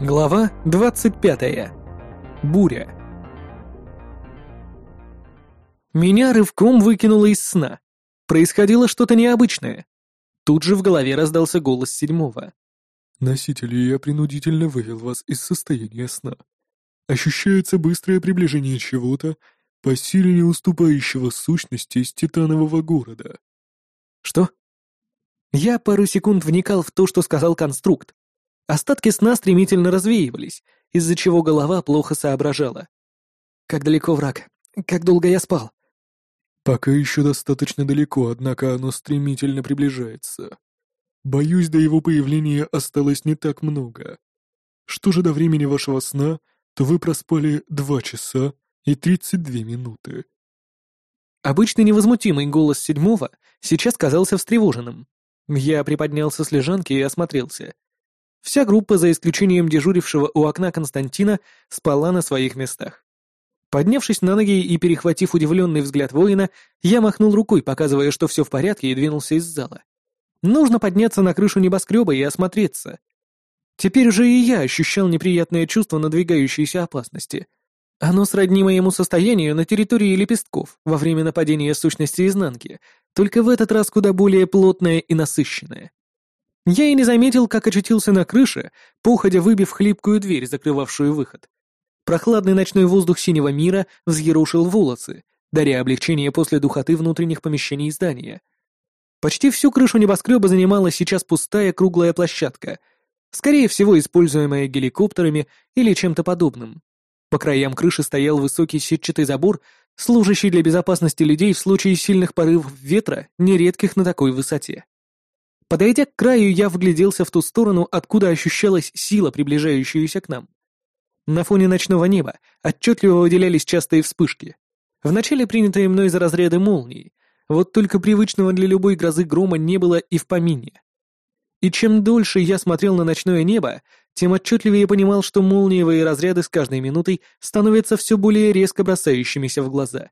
Глава 25. Буря. Меня рывком выкинуло из сна. Происходило что-то необычное. Тут же в голове раздался голос седьмого. «Носители, я принудительно вывел вас из состояния сна. Ощущается быстрое приближение чего-то, по силе не уступающего сущности из титанового города». «Что?» Я пару секунд вникал в то, что сказал конструкт, Остатки сна стремительно развеивались, из-за чего голова плохо соображала. Как далеко враг? Как долго я спал? Пока еще достаточно далеко, однако оно стремительно приближается. Боюсь, до его появления осталось не так много. Что же до времени вашего сна, то вы проспали два часа и тридцать две минуты. Обычно невозмутимый голос седьмого сейчас казался встревоженным. Я приподнялся с лежанки и осмотрелся. Вся группа, за исключением дежурившего у окна Константина, спала на своих местах. Поднявшись на ноги и перехватив удивленный взгляд воина, я махнул рукой, показывая, что все в порядке, и двинулся из зала. Нужно подняться на крышу небоскреба и осмотреться. Теперь уже и я ощущал неприятное чувство надвигающейся опасности. Оно сродни моему состоянию на территории лепестков во время нападения сущности изнанки, только в этот раз куда более плотное и насыщенное. Я и не заметил, как очутился на крыше, походя выбив хлипкую дверь, закрывавшую выход. Прохладный ночной воздух синего мира взъерушил волосы, даря облегчение после духоты внутренних помещений здания. Почти всю крышу небоскреба занимала сейчас пустая круглая площадка, скорее всего, используемая геликоптерами или чем-то подобным. По краям крыши стоял высокий сетчатый забор, служащий для безопасности людей в случае сильных порывов ветра, нередких на такой высоте. Подойдя к краю, я вгляделся в ту сторону, откуда ощущалась сила, приближающаяся к нам. На фоне ночного неба отчетливо выделялись частые вспышки. Вначале принятые мной за разряды молний, вот только привычного для любой грозы грома не было и в помине. И чем дольше я смотрел на ночное небо, тем отчетливее понимал, что молниевые разряды с каждой минутой становятся все более резко бросающимися в глаза.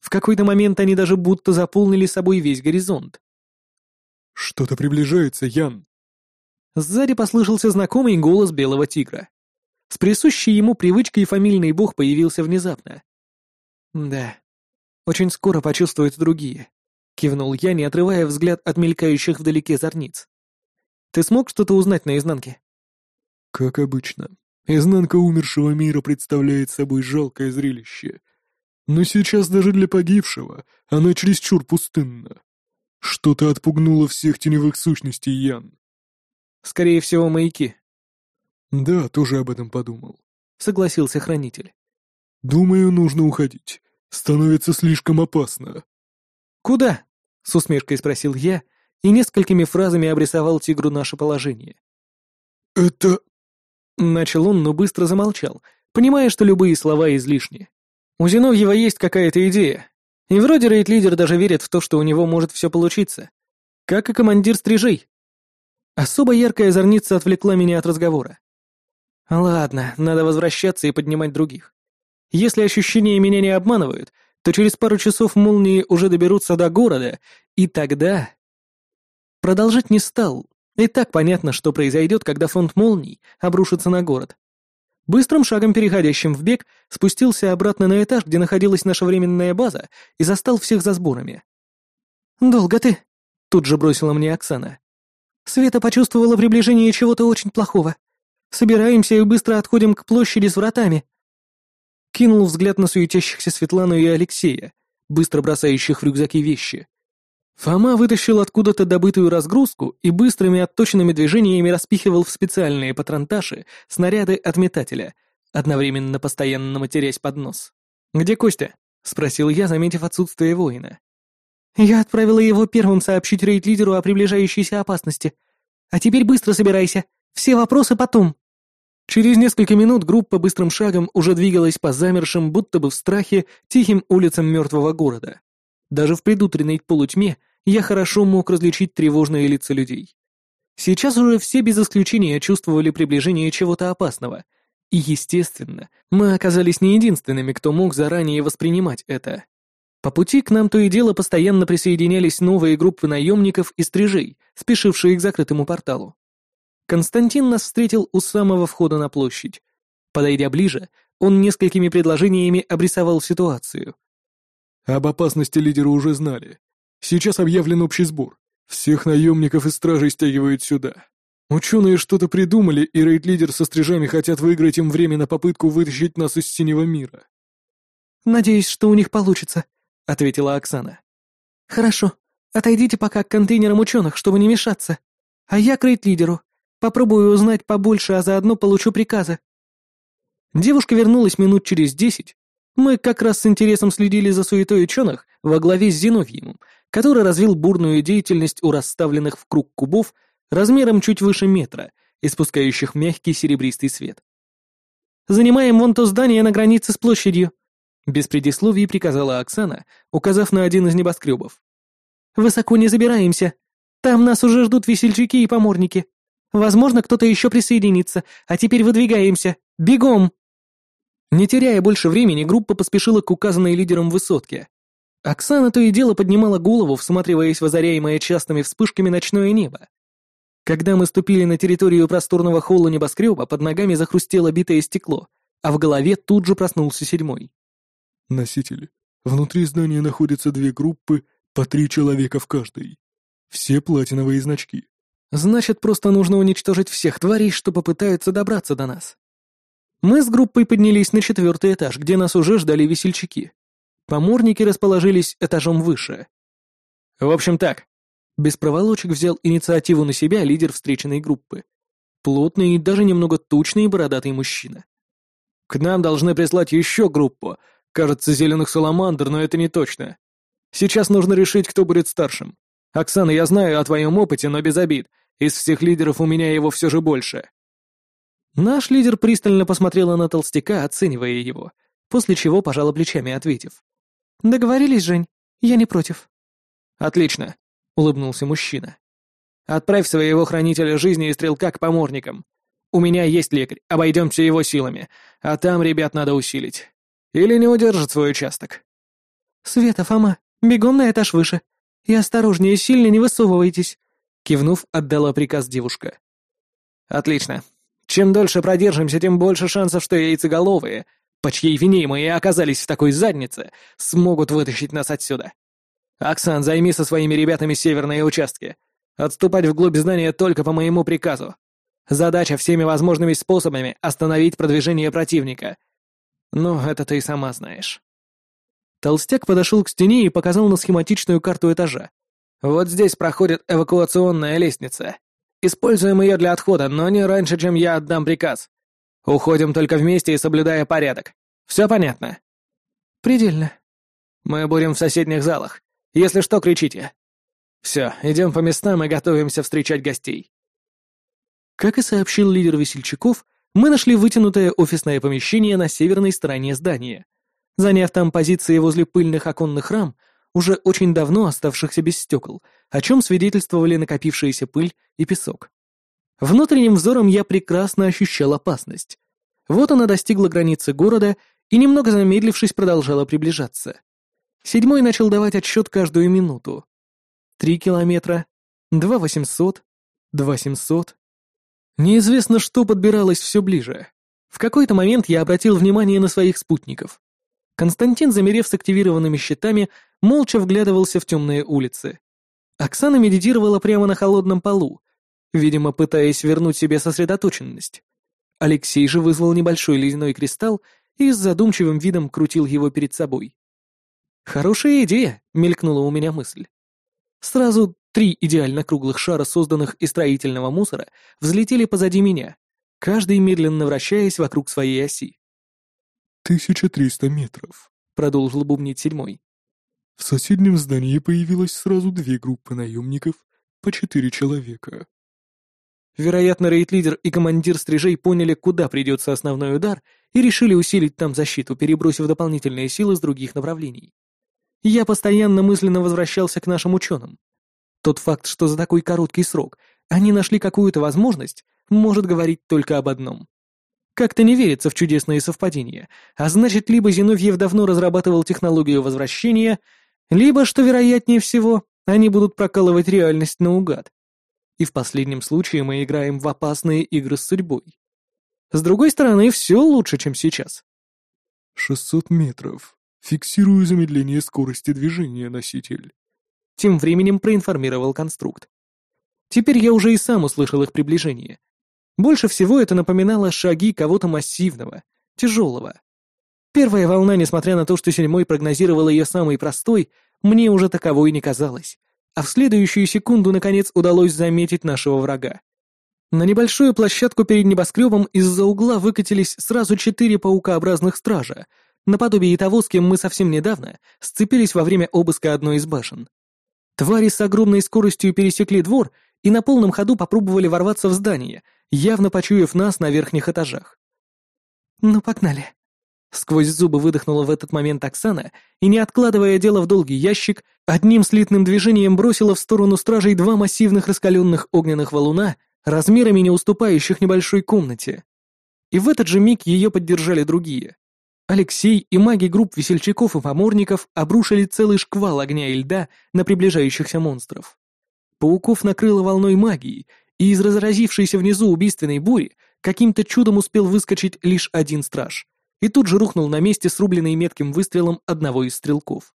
В какой-то момент они даже будто заполнили собой весь горизонт. «Что-то приближается, Ян!» Сзади послышался знакомый голос белого тигра. С присущей ему привычкой фамильный бог появился внезапно. «Да, очень скоро почувствуют другие», — кивнул я, не отрывая взгляд от мелькающих вдалеке зорниц. «Ты смог что-то узнать на изнанке?» «Как обычно. Изнанка умершего мира представляет собой жалкое зрелище. Но сейчас даже для погибшего она чересчур пустынна. Что-то отпугнуло всех теневых сущностей, Ян. Скорее всего, маяки. Да, тоже об этом подумал. Согласился хранитель. Думаю, нужно уходить. Становится слишком опасно. Куда? С усмешкой спросил я и несколькими фразами обрисовал тигру наше положение. Это... Начал он, но быстро замолчал, понимая, что любые слова излишни. У Зиновьева есть какая-то идея, и вроде рейд-лидер даже верит в то, что у него может все получиться. Как и командир стрижей. Особо яркая зорница отвлекла меня от разговора. Ладно, надо возвращаться и поднимать других. Если ощущения меня не обманывают, то через пару часов молнии уже доберутся до города, и тогда... Продолжать не стал. И так понятно, что произойдет, когда фронт молний обрушится на город. Быстрым шагом, переходящим в бег, спустился обратно на этаж, где находилась наша временная база, и застал всех за сборами. «Долго ты?» — тут же бросила мне Оксана. Света почувствовала приближение чего-то очень плохого. Собираемся и быстро отходим к площади с вратами. Кинул взгляд на суетящихся Светлану и Алексея, быстро бросающих в рюкзаки вещи. Фома вытащил откуда-то добытую разгрузку и быстрыми отточенными движениями распихивал в специальные патронташи снаряды от метателя, одновременно постоянно матерясь под нос. «Где Костя?» — спросил я, заметив отсутствие воина. «Я отправила его первым сообщить рейд-лидеру о приближающейся опасности. А теперь быстро собирайся. Все вопросы потом». Через несколько минут группа быстрым шагом уже двигалась по замершим, будто бы в страхе, тихим улицам мертвого города. Даже в предутренней полутьме я хорошо мог различить тревожные лица людей. Сейчас уже все без исключения чувствовали приближение чего-то опасного. И, естественно, мы оказались не единственными, кто мог заранее воспринимать это. По пути к нам то и дело постоянно присоединялись новые группы наемников и стрижей, спешившие к закрытому порталу. Константин нас встретил у самого входа на площадь. Подойдя ближе, он несколькими предложениями обрисовал ситуацию. Об опасности лидера уже знали. Сейчас объявлен общий сбор. Всех наемников и стражей стягивают сюда. Ученые что-то придумали, и рейд-лидер со стрижами хотят выиграть им время на попытку вытащить нас из синего мира. «Надеюсь, что у них получится», — ответила Оксана. «Хорошо. Отойдите пока к контейнерам ученых, чтобы не мешаться. А я к рейд-лидеру. Попробую узнать побольше, а заодно получу приказы». Девушка вернулась минут через десять. Мы как раз с интересом следили за суетой ученых во главе с Зиновьевым, который развил бурную деятельность у расставленных в круг кубов размером чуть выше метра, испускающих мягкий серебристый свет. «Занимаем вон то здание на границе с площадью», без предисловий приказала Оксана, указав на один из небоскребов. «Высоко не забираемся. Там нас уже ждут весельчаки и поморники. Возможно, кто-то еще присоединится, а теперь выдвигаемся. Бегом!» Не теряя больше времени, группа поспешила к указанной лидером высотке. Оксана то и дело поднимала голову, всматриваясь в озаряемое частыми вспышками ночное небо. Когда мы ступили на территорию просторного холла небоскреба, под ногами захрустело битое стекло, а в голове тут же проснулся седьмой. «Носитель, внутри здания находятся две группы, по три человека в каждой. Все платиновые значки». «Значит, просто нужно уничтожить всех тварей, что попытаются добраться до нас». Мы с группой поднялись на четвертый этаж, где нас уже ждали весельчаки. Поморники расположились этажом выше. «В общем так, без проволочек взял инициативу на себя лидер встреченной группы. Плотный и даже немного тучный бородатый мужчина. «К нам должны прислать еще группу. Кажется, зеленых саламандр, но это не точно. Сейчас нужно решить, кто будет старшим. Оксана, я знаю о твоем опыте, но без обид. Из всех лидеров у меня его все же больше». Наш лидер пристально посмотрела на толстяка, оценивая его, после чего пожала плечами, ответив. «Договорились, Жень, я не против». «Отлично улыбнулся мужчина. «Отправь своего хранителя жизни и стрелка к поморникам. У меня есть лекарь, обойдемся его силами, а там ребят надо усилить. Или не удержит свой участок». «Света, Фома, бегом на этаж выше. И осторожнее, сильно не высовывайтесь», — кивнув, отдала приказ девушка. «Отлично. Чем дольше продержимся, тем больше шансов, что яйцеголовые, по чьей вине мы и оказались в такой заднице, смогут вытащить нас отсюда. «Оксан, займи со своими ребятами северные участки. Отступать вглубь здания только по моему приказу. Задача всеми возможными способами остановить продвижение противника. Ну, это ты и сама знаешь». Толстяк подошел к стене и показал на схематичную карту этажа. «Вот здесь проходит эвакуационная лестница. Используем ее для отхода, но не раньше, чем я отдам приказ. Уходим только вместе и соблюдая порядок. Все понятно?» «Предельно». «Мы будем в соседних залах. Если что, кричите. Все, идем по местам и готовимся встречать гостей. Как и сообщил лидер весельчаков, мы нашли вытянутое офисное помещение на северной стороне здания. Заняв там позиции возле пыльных оконных рам, уже очень давно оставшихся без стекол, о чем свидетельствовали накопившаяся пыль и песок. Внутренним взором я прекрасно ощущал опасность. Вот она достигла границы города и, немного замедлившись, продолжала приближаться. Седьмой начал давать отсчет каждую минуту. Три километра, два восемьсот, два семьсот. Неизвестно, что подбиралось все ближе. В какой-то момент я обратил внимание на своих спутников. Константин, замерев с активированными щитами, молча вглядывался в темные улицы. Оксана медитировала прямо на холодном полу, видимо, пытаясь вернуть себе сосредоточенность. Алексей же вызвал небольшой ледяной кристалл и с задумчивым видом крутил его перед собой. «Хорошая идея», — мелькнула у меня мысль. Сразу три идеально круглых шара, созданных из строительного мусора, взлетели позади меня, каждый медленно вращаясь вокруг своей оси. «Тысяча триста метров», — продолжил бубнить седьмой. «В соседнем здании появилось сразу две группы наемников, по четыре человека». Вероятно, рейд-лидер и командир стрижей поняли, куда придется основной удар, и решили усилить там защиту, перебросив дополнительные силы с других направлений. Я постоянно мысленно возвращался к нашим ученым. Тот факт, что за такой короткий срок они нашли какую-то возможность, может говорить только об одном. Как-то не верится в чудесные совпадения, а значит, либо Зиновьев давно разрабатывал технологию возвращения, либо, что вероятнее всего, они будут прокалывать реальность наугад. И в последнем случае мы играем в опасные игры с судьбой. С другой стороны, все лучше, чем сейчас. 600 метров. Фиксирую замедление скорости движения, носитель. Тем временем проинформировал конструкт. Теперь я уже и сам услышал их приближение. Больше всего это напоминало шаги кого-то массивного, тяжелого. Первая волна, несмотря на то, что седьмой прогнозировал ее самой простой, мне уже таковой не казалась, а в следующую секунду, наконец, удалось заметить нашего врага. На небольшую площадку перед небоскребом из-за угла выкатились сразу четыре паукообразных стража, наподобие того, с кем мы совсем недавно сцепились во время обыска одной из башен. Твари с огромной скоростью пересекли двор и на полном ходу попробовали ворваться в здание, явно почуяв нас на верхних этажах. «Ну, погнали!» Сквозь зубы выдохнула в этот момент Оксана и, не откладывая дело в долгий ящик, одним слитным движением бросила в сторону стражей два массивных раскаленных огненных валуна, размерами не уступающих небольшой комнате. И в этот же миг ее поддержали другие. Алексей и маги групп весельчаков и поморников обрушили целый шквал огня и льда на приближающихся монстров. Пауков накрыло волной магии, и из разразившейся внизу убийственной бури каким-то чудом успел выскочить лишь один страж, и тут же рухнул на месте, срубленный метким выстрелом одного из стрелков.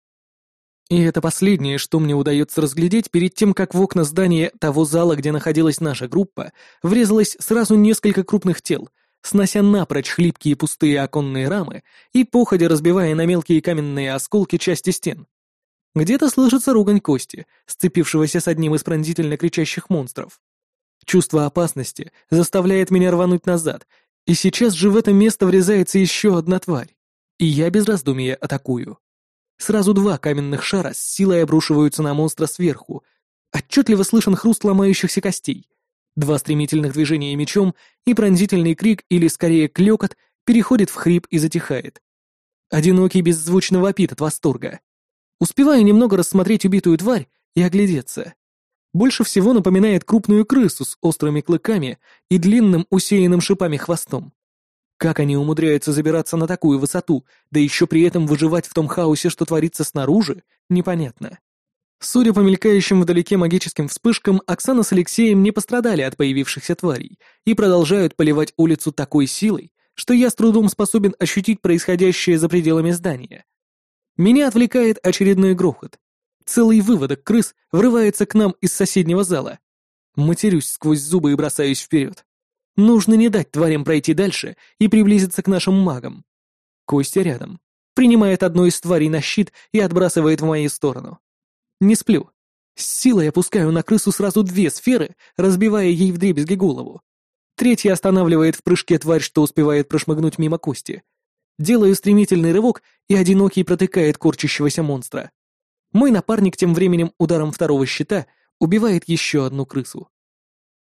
И это последнее, что мне удается разглядеть перед тем, как в окна здания того зала, где находилась наша группа, врезалось сразу несколько крупных тел — снося напрочь хлипкие пустые оконные рамы и походя разбивая на мелкие каменные осколки части стен. Где-то слышится ругань Кости, сцепившегося с одним из пронзительно кричащих монстров. Чувство опасности заставляет меня рвануть назад, и сейчас же в это место врезается еще одна тварь, и я без раздумия атакую. Сразу два каменных шара с силой обрушиваются на монстра сверху. Отчетливо слышен хруст ломающихся костей, Два стремительных движения мечом, и пронзительный крик, или скорее клёкот, переходит в хрип и затихает. Одинокий беззвучно вопит от восторга. Успеваю немного рассмотреть убитую тварь и оглядеться. Больше всего напоминает крупную крысу с острыми клыками и длинным усеянным шипами хвостом. Как они умудряются забираться на такую высоту, да еще при этом выживать в том хаосе, что творится снаружи, непонятно. Судя по мелькающим вдалеке магическим вспышкам, Оксана с Алексеем не пострадали от появившихся тварей и продолжают поливать улицу такой силой, что я с трудом способен ощутить происходящее за пределами здания. Меня отвлекает очередной грохот. Целый выводок крыс врывается к нам из соседнего зала. Матерюсь сквозь зубы и бросаюсь вперед. Нужно не дать тварям пройти дальше и приблизиться к нашим магам. Костя рядом. Принимает одну из тварей на щит и отбрасывает в мою сторону. Не сплю. С силой опускаю на крысу сразу две сферы, разбивая ей вдребезги голову. Третья останавливает в прыжке тварь, что успевает прошмыгнуть мимо кости. Делаю стремительный рывок, и одинокий протыкает корчащегося монстра. Мой напарник тем временем ударом второго щита убивает еще одну крысу.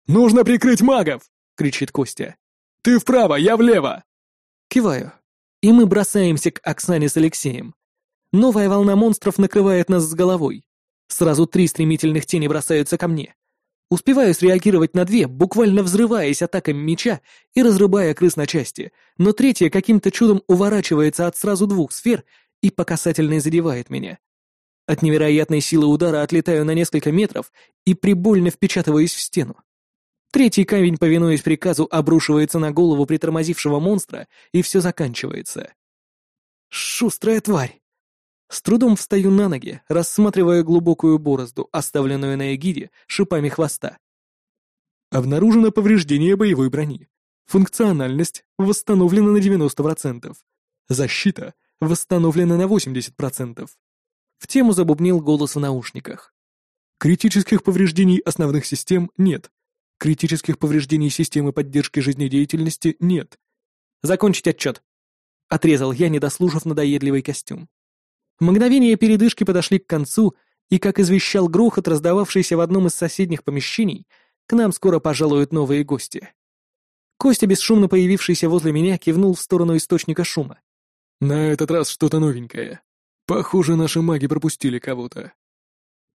«Нужно прикрыть магов!» — кричит Костя. «Ты вправо, я влево!» Киваю. И мы бросаемся к Оксане с Алексеем. Новая волна монстров накрывает нас с головой. Сразу три стремительных тени бросаются ко мне. Успеваю среагировать на две, буквально взрываясь атаками меча и разрубая крыс на части, но третья каким-то чудом уворачивается от сразу двух сфер и по касательной задевает меня. От невероятной силы удара отлетаю на несколько метров и прибольно впечатываюсь в стену. Третий камень, повинуясь приказу, обрушивается на голову притормозившего монстра, и все заканчивается. Шустрая тварь! С трудом встаю на ноги, рассматривая глубокую борозду, оставленную на эгиде шипами хвоста. Обнаружено повреждение боевой брони. Функциональность восстановлена на 90%. Защита восстановлена на 80%. В тему забубнил голос в наушниках. Критических повреждений основных систем нет. Критических повреждений системы поддержки жизнедеятельности нет. Закончить отчет. Отрезал я, не дослушав надоедливый костюм. Мгновения передышки подошли к концу, и, как извещал грохот, раздававшийся в одном из соседних помещений, к нам скоро пожалуют новые гости. Костя, бесшумно появившийся возле меня, кивнул в сторону источника шума. «На этот раз что-то новенькое. Похоже, наши маги пропустили кого-то».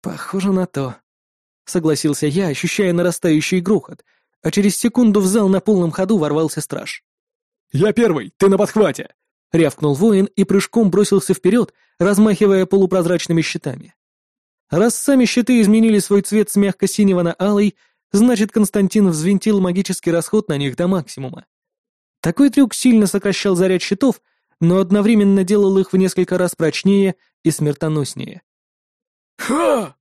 «Похоже на то», — согласился я, ощущая нарастающий грохот, а через секунду в зал на полном ходу ворвался страж. «Я первый, ты на подхвате!» — рявкнул воин и прыжком бросился вперед, размахивая полупрозрачными щитами. Раз сами щиты изменили свой цвет с мягко-синего на алый, Значит, Константин взвинтил магический расход на них до максимума. Такой трюк сильно сокращал заряд щитов, но одновременно делал их в несколько раз прочнее и смертоноснее. «Ха!»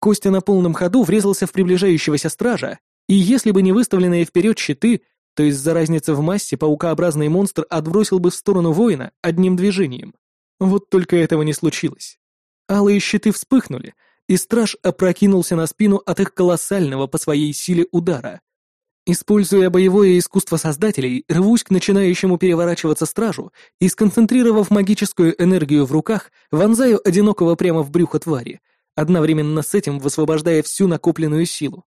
Костя на полном ходу врезался в приближающегося стража, и если бы не выставленные вперед щиты, то из-за разницы в массе паукообразный монстр отбросил бы в сторону воина одним движением. Вот только этого не случилось. Алые щиты вспыхнули, и страж опрокинулся на спину от их колоссального по своей силе удара. Используя боевое искусство создателей, рвусь к начинающему переворачиваться стражу и, сконцентрировав магическую энергию в руках, вонзаю одинокого прямо в брюхо твари, одновременно с этим высвобождая всю накопленную силу.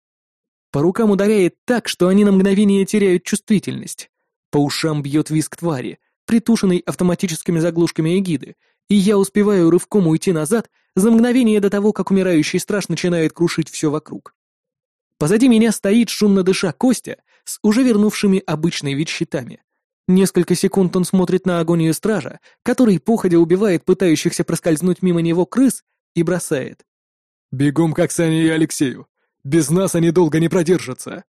По рукам ударяет так, что они на мгновение теряют чувствительность. По ушам бьет визг твари, притушенный автоматическими заглушками эгиды, и я успеваю рывком уйти назад за мгновение до того, как умирающий страж начинает крушить все вокруг. Позади меня стоит, шумно дыша, Костя с уже вернувшими обычный вид щитами. Несколько секунд он смотрит на агонию стража, который походя убивает пытающихся проскользнуть мимо него крыс, и бросает. «Бегом к Оксане и Алексею. Без нас они долго не продержатся».